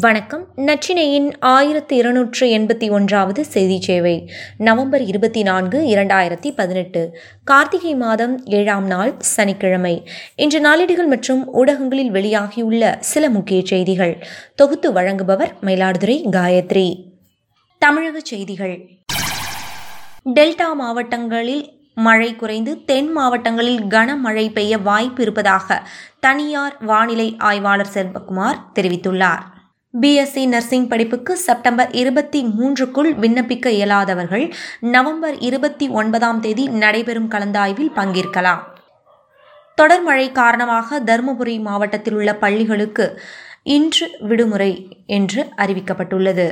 வணக்கம். நச்சினையின் ஆயிரத்தி இருநூற்று எண்பத்தி ஒன்றாவது செய்தி சேவை நவம்பர் இருபத்தி நான்கு இரண்டாயிரத்தி பதினெட்டு. கார்த்திகை மாதம் ஏழாம் நாள் சனிக்கிழமை. இன்று நாளிடுகள் மற்றும் ஊடகங்களில் வெளியாகியுள்ள சில முக்கிய செய்திகள். தொகுத்து வழங்குபவர் மயிலாடுதுறை காயத்ரி. தமிழக செய்திகள். டெல்டா மாவட்டங்களில் மழை குறைந்து தென் மாவட்டங்களில் கனமழை பெய்ய வாய்ப்பு இருப்பதாக தனியார் வானிலை ஆய்வாளர் செல்வகுமார் தெரிவித்துள்ளார். பிஎஸ்சி நர்சிங் படிப்புக்கு செப்டம்பர் இருபத்தி மூன்றுக்குள் விண்ணப்பிக்க இயலாதவர்கள் நவம்பர் இருபத்தி ஒன்பதாம் தேதி நடைபெறும் கலந்தாய்வில் பங்கேற்கலாம். தொடர் மழை காரணமாக தருமபுரி மாவட்டத்தில் உள்ள பள்ளிகளுக்கு இன்று விடுமுறை என்று அறிவிக்கப்பட்டுள்ளது.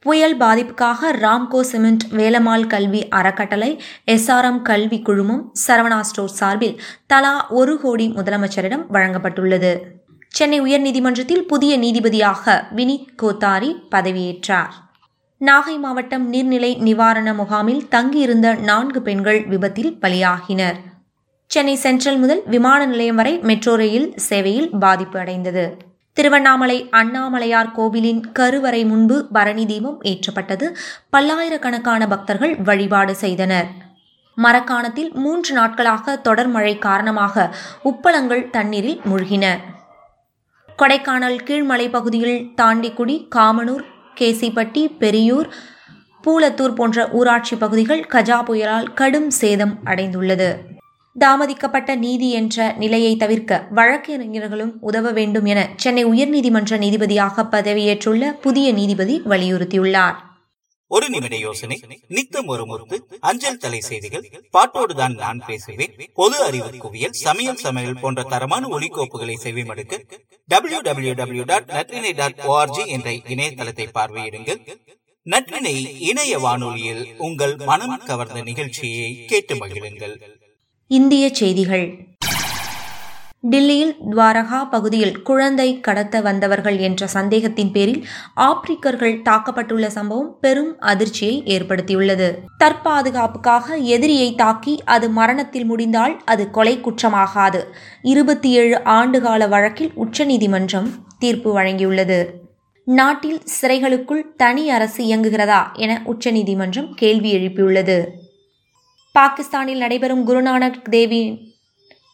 புயல் பாதிப்புக்காக ராம்கோ சிமெண்ட் வேலமால் கல்வி அறக்கட்டளை எஸ்ஆர்எம் கல்வி குழுமம் சரவணா ஸ்டோர் சார்பில் தலா ஒரு கோடி முதலமைச்சரிடம் வழங்கப்பட்டுள்ளது. சென்னை உயர்நீதிமன்றத்தில் புதிய நீதிபதியாக வினித் கோத்தாரி பதவியேற்றார். நாகை மாவட்டம் நீர்நிலை நிவாரண முகாமில் தங்கியிருந்த நான்கு பெண்கள் விபத்தில் பலியாகினர். சென்னை சென்ட்ரல் முதல் விமான நிலையம் வரை மெட்ரோ ரயில் சேவையில் பாதிப்பு அடைந்தது. திருவண்ணாமலை அண்ணாமலையார் கோவிலின் கருவறை முன்பு பரணி தீபம் ஏற்றப்பட்டது. பல்லாயிரக்கணக்கான பக்தர்கள் வழிபாடு செய்தனர். மரக்காணத்தில் மூன்று நாட்களாக தொடர் மழை காரணமாக உப்பளங்கள் தண்ணீரில் மூழ்கின. கொடைக்கானல் கீழ்மலை பகுதியில் தாண்டிக்குடி காமனூர் கேசிப்பட்டி பெரியூர் பூலத்தூர் போன்ற ஊராட்சி பகுதிகள் கஜா புயலால் கடும் சேதம் அடைந்துள்ளது. தாமதிக்கப்பட்ட நீதி என்ற நிலையை தவிர்க்க வழக்கறிஞர்களும் உதவ வேண்டும் என சென்னை உயர்நீதிமன்ற நீதிபதியாக பதவியேற்றுள்ள புதிய நீதிபதி வலியுறுத்தியுள்ளார். ஒரு நிமிட யோசனை. நித்தம் ஒரு முறுக்கு அஞ்சல் தலை செய்திகள். பாட்டோடுதான் நான் பேசுவேன். பொது அறிவு குவியல் சமையல் சமையல் போன்ற தரமான ஒலிகோப்புகளை செவிமடுக்க W W W dot Natrinai dot O R G என்ற இணையதளத்தை பார்வையிடுங்கள். நற்றினை இணைய வானொலியில் உங்கள் மனம் கவர்ந்த நிகழ்ச்சியை கேட்டு மகிழுங்கள். இந்திய செய்திகள். டில்லியில் துவாரகா பகுதியில் குழந்தை கடத்த வந்தவர்கள் என்ற சந்தேகத்தின் பேரில் ஆப்பிரிக்கர்கள் தாக்கப்பட்டுள்ள சம்பவம் பெரும் அதிர்ச்சியை ஏற்படுத்தியுள்ளது. தற்பாதுகாப்புக்காக எதிரியை தாக்கி அது மரணத்தில் முடிந்தால் அது கொலை குற்றமாகாது. இருபத்தி ஏழு ஆண்டுகால வழக்கில் உச்சநீதிமன்றம் தீர்ப்பு வழங்கியுள்ளது. நாட்டில் சிறைகளுக்குள் தனி அரசு இயங்குகிறதா என உச்சநீதிமன்றம் கேள்வி எழுப்பியுள்ளது. பாகிஸ்தானில் நடைபெறும் குருநானக் தேவி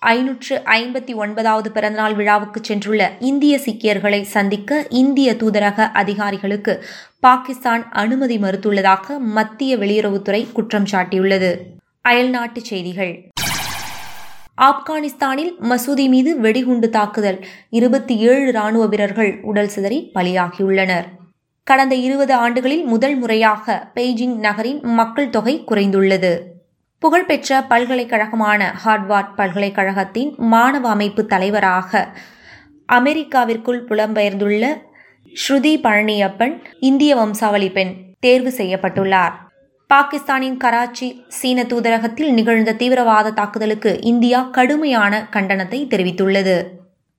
ஐநூற்று ஐம்பத்தி ஒன்பதாவது பிறந்தநாள் விழாவுக்கு சென்றுள்ள இந்திய சீக்கியர்களை சந்திக்க இந்திய தூதரக அதிகாரிகளுக்கு பாகிஸ்தான் அனுமதி மறுத்துள்ளதாக மத்திய வெளியுறவுத்துறை குற்றம் சாட்டியுள்ளது. அயல்நாட்டு செய்திகள். ஆப்கானிஸ்தானில் மசூதி மீது வெடிகுண்டு தாக்குதல். இருபத்தி ஏழு ராணுவ வீரர்கள் உடல் சிதறி பலியாகியுள்ளனர். கடந்த இருபது ஆண்டுகளில் முதல் முறையாக பெய்ஜிங் நகரின் மக்கள் தொகை குறைந்துள்ளது. புகழ்பெற்ற பல்கலைக்கழகமான ஹார்ட்வார்ட் பல்கலைக்கழகத்தின் மாணவ அமைப்பு தலைவராக அமெரிக்காவிற்குள் புலம்பெயர்ந்துள்ள ஸ்ருதி பழனியப்பன் இந்திய வம்சாவளி பெண் தேர்வு செய்யப்பட்டுள்ளார். பாகிஸ்தானின் கராச்சி சீன தூதரகத்தில் நிகழ்ந்த தீவிரவாத தாக்குதலுக்கு இந்தியா கடுமையான கண்டனத்தை தெரிவித்துள்ளது.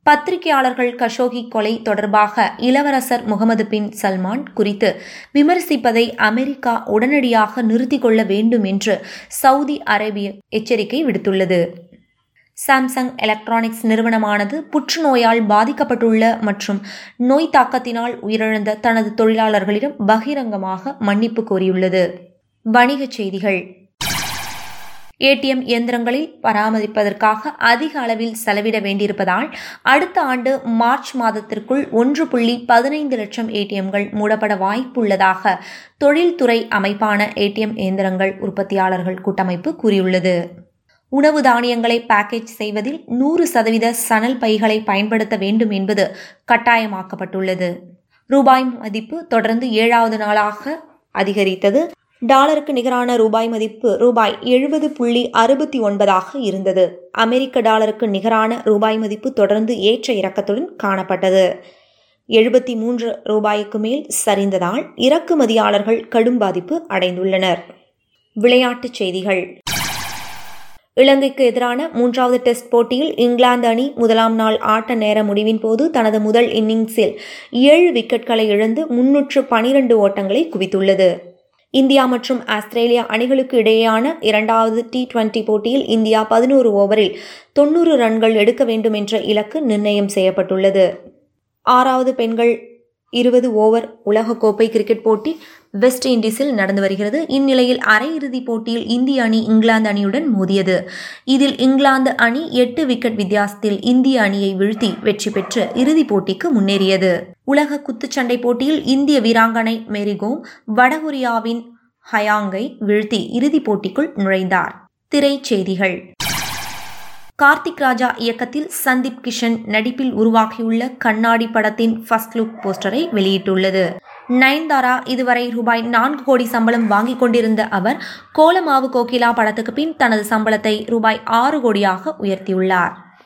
பத்திரிகையாளர்கள் கஷோகி கொலை தொடர்பாக இளவரசர் முகமது பின் சல்மான் குறித்து விமர்சிப்பதை அமெரிக்கா உடனடியாக நிறுத்திக் கொள்ள வேண்டும் என்று சவுதி அரேபிய எச்சரிக்கை விடுத்துள்ளது. சாம்சங் எலக்ட்ரானிக்ஸ் நிறுவனமானது புற்றுநோயால் பாதிக்கப்பட்டுள்ள மற்றும் நோய் தாக்கத்தினால் உயிரிழந்த தனது தொழிலாளர்களிடம் பகிரங்கமாக மன்னிப்பு கோரியுள்ளது. வணிகச் செய்திகள். ஏடிஎம் இயந்திரங்களில் பராமரிப்பதற்காக அதிக அளவில் செலவிட வேண்டியிருப்பதால் அடுத்த ஆண்டு மார்ச் மாதத்திற்குள் ஒன்று புள்ளி பதினைந்து லட்சம் ஏடிஎம்கள் மூடப்பட வாய்ப்புள்ளதாக தொழில்துறை அமைப்பான ஏடிஎம் இயந்திரங்கள் உற்பத்தியாளர்கள் கூட்டமைப்பு கூறியுள்ளது. உணவு தானியங்களை பேக்கேஜ் செய்வதில் நூறு சதவீத சணல் பைகளை பயன்படுத்த வேண்டும் என்பது கட்டாயமாக்கப்பட்டுள்ளது. ரூபாய் மதிப்பு தொடர்ந்து ஏழாவது நாளாக அதிகரித்தது. டாலருக்கு நிகரான ரூபாய் மதிப்பு ரூபாய் எழுபது புள்ளி அறுபத்தி ஒன்பதாக இருந்தது. அமெரிக்க டாலருக்கு நிகரான ரூபாய் மதிப்பு தொடர்ந்து ஏற்ற இறக்கத்துடன் காணப்பட்டது. எழுபத்தி மூன்று ரூபாய்க்கு மேல் சரிந்ததால் இறக்குமதியாளர்கள் கடும் பாதிப்பு அடைந்துள்ளனர். விளையாட்டுச் செய்திகள். இலங்கைக்கு எதிரான மூன்றாவது டெஸ்ட் போட்டியில் இங்கிலாந்து அணி முதலாம் நாள் ஆட்ட நேர முடிவின் போது தனது முதல் இன்னிங்ஸில் ஏழு விக்கெட்களை இழந்து முன்னூற்று பனிரெண்டு ஓட்டங்களை குவித்துள்ளது. இந்தியா மற்றும் ஆஸ்திரேலியா அணிகளுக்கு இடையேயான இரண்டாவது டி டுவெண்டி போட்டியில் இந்தியா பதினோரு ஓவரில் தொன்னூறு ரன்கள் எடுக்க வேண்டும் என்ற இலக்கு நிர்ணயம் செய்யப்பட்டுள்ளது. ஆறாவது பெண்கள் இருபது ஓவர் உலகக்கோப்பை கிரிக்கெட் போட்டி வெஸ்ட் இண்டீஸில் நடந்து வருகிறது. இந்நிலையில் அரையிறுதிப் போட்டியில் இந்திய அணி இங்கிலாந்து அணியுடன் மோதியது. இதில் இங்கிலாந்து அணி எட்டு விக்கெட் வித்தியாசத்தில் இந்திய அணியை வீழ்த்தி வெற்றி பெற்று இறுதிப் போட்டிக்கு முன்னேறியது. உலக குத்துச்சண்டை போட்டியில் இந்திய வீராங்கனை மேரிகோம் வடகொரியாவின் ஹயாங்கை வீழ்த்தி இறுதிப் போட்டிக்குள் நுழைந்தார். திரைச்செய்திகள் கார்த்திக் ராஜா இயக்கத்தில் சந்தீப் கிஷன் நடிப்பில் உருவாகியுள்ள கண்ணாடி படத்தின் ஃபர்ஸ்ட் லுக் போஸ்டரை வெளியிட்டுள்ளது. நயன்தாரா இதுவரை ரூபாய் நான்கு கோடி சம்பளம் வாங்கிக் கொண்டிருந்த அவர் கோலமாவு கோகிலா படத்துக்கு பின் தனது சம்பளத்தை ரூபாய் ஆறு கோடியாக உயர்த்தியுள்ளார்.